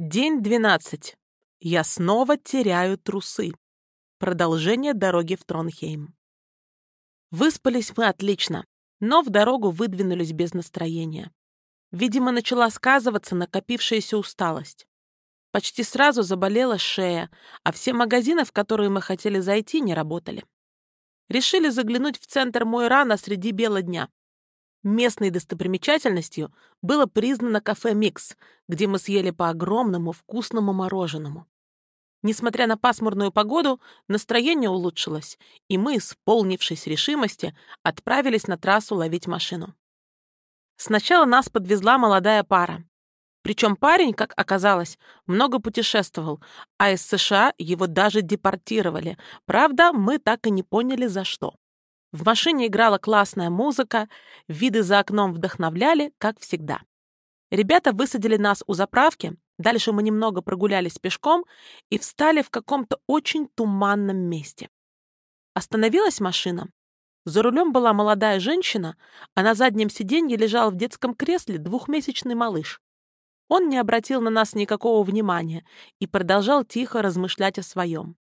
День 12. Я снова теряю трусы. Продолжение дороги в Тронхейм. Выспались мы отлично, но в дорогу выдвинулись без настроения. Видимо, начала сказываться накопившаяся усталость. Почти сразу заболела шея, а все магазины, в которые мы хотели зайти, не работали. Решили заглянуть в центр Мойрана среди бела дня. Местной достопримечательностью было признано кафе «Микс», где мы съели по огромному вкусному мороженому. Несмотря на пасмурную погоду, настроение улучшилось, и мы, исполнившись решимости, отправились на трассу ловить машину. Сначала нас подвезла молодая пара. Причем парень, как оказалось, много путешествовал, а из США его даже депортировали. Правда, мы так и не поняли, за что. В машине играла классная музыка, виды за окном вдохновляли, как всегда. Ребята высадили нас у заправки, дальше мы немного прогулялись пешком и встали в каком-то очень туманном месте. Остановилась машина. За рулем была молодая женщина, а на заднем сиденье лежал в детском кресле двухмесячный малыш. Он не обратил на нас никакого внимания и продолжал тихо размышлять о своем.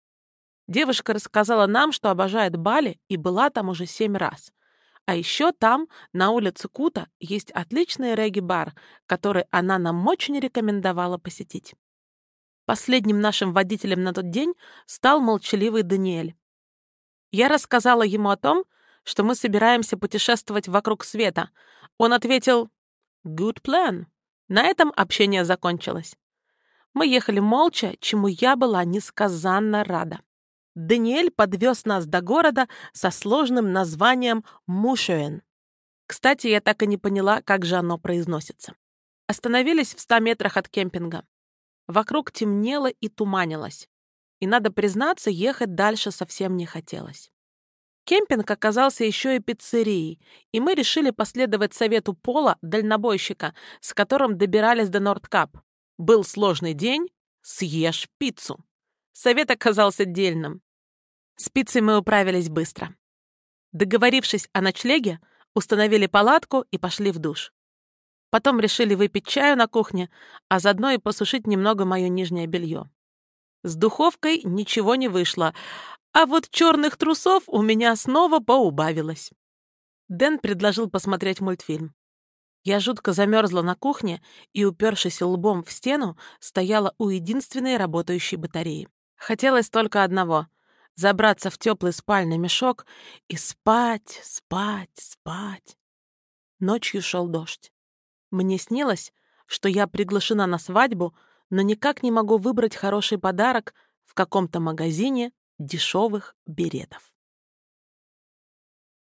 Девушка рассказала нам, что обожает Бали и была там уже семь раз. А еще там, на улице Кута, есть отличный регги-бар, который она нам очень рекомендовала посетить. Последним нашим водителем на тот день стал молчаливый Даниэль. Я рассказала ему о том, что мы собираемся путешествовать вокруг света. Он ответил «Good plan». На этом общение закончилось. Мы ехали молча, чему я была несказанно рада. Даниэль подвез нас до города со сложным названием Мушуэн. Кстати, я так и не поняла, как же оно произносится. Остановились в ста метрах от кемпинга. Вокруг темнело и туманилось. И, надо признаться, ехать дальше совсем не хотелось. Кемпинг оказался еще и пиццерией, и мы решили последовать совету Пола, дальнобойщика, с которым добирались до Нордкап. Был сложный день, съешь пиццу. Совет оказался дельным. С пиццей мы управились быстро. Договорившись о ночлеге, установили палатку и пошли в душ. Потом решили выпить чаю на кухне, а заодно и посушить немного мое нижнее белье. С духовкой ничего не вышло, а вот черных трусов у меня снова поубавилось. Дэн предложил посмотреть мультфильм. Я жутко замерзла на кухне и, упершись лбом в стену, стояла у единственной работающей батареи. Хотелось только одного — забраться в теплый спальный мешок и спать, спать, спать. Ночью шел дождь. Мне снилось, что я приглашена на свадьбу, но никак не могу выбрать хороший подарок в каком-то магазине дешевых беретов.